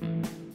Bye.